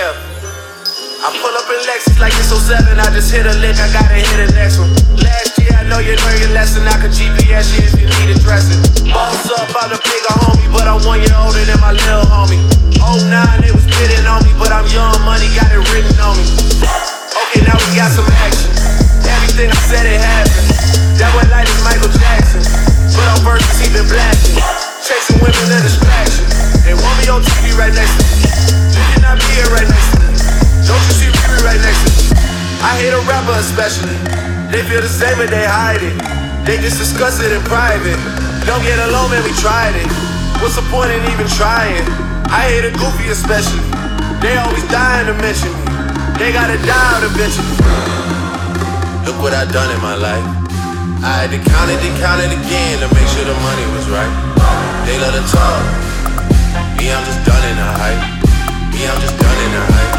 I pull up in Lexus like it's 07. I just hit a lick, I gotta hit the next one. Last year, I know you learned your lesson. I could GPS you if you need addressing. Boss up, I'm the bigger homie, but I'm one year older than my little homie. 09, they was spitting on me, but I'm young money, got it written on me. Okay, now we got some action. Everything I said, it happened. That one light is Michael Jackson. Especially. They feel the same but they hide it. They just discuss it in private. Don't get alone, man, we tried it. What's the point in even trying? I hate a goofy especially. They always dying to mention me. They gotta die out eventually. Look what I done in my life. I had to count it and count it again to make sure the money was right. They love to talk. Me, I'm just done in the hype. Me, I'm just done in the hype.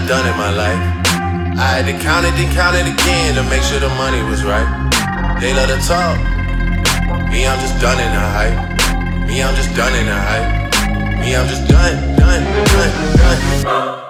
I done in my life. I had to count it and count it again to make sure the money was right. They love to talk. Me, I'm just done in the hype. Me, I'm just done in the hype. Me, I'm just done, done, done, done.